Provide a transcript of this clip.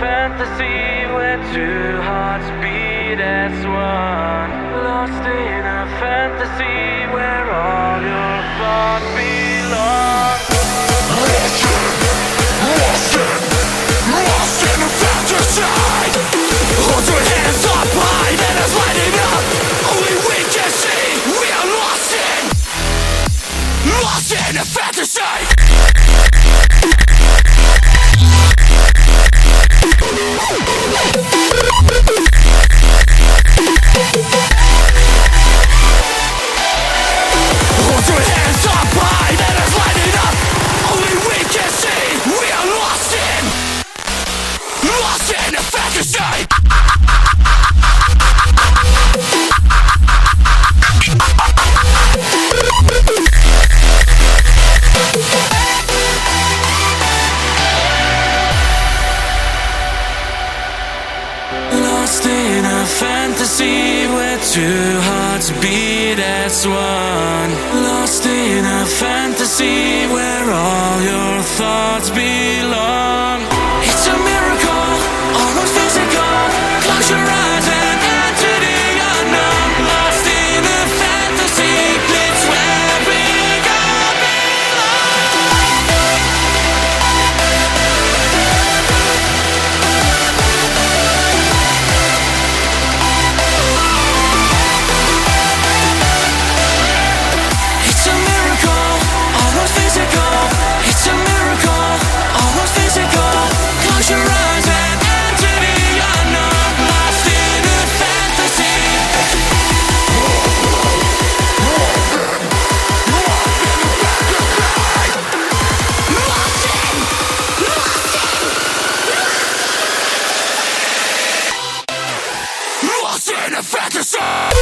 fantasy where two hearts beat as one. Lost in a fantasy where all your thoughts belong. Lost in a fantasy Hold your hands up high up Only we can see We are lost in Lost in a fantasy Hold two hearts beat as one. Lost in a fantasy where all your thoughts belong. fantasy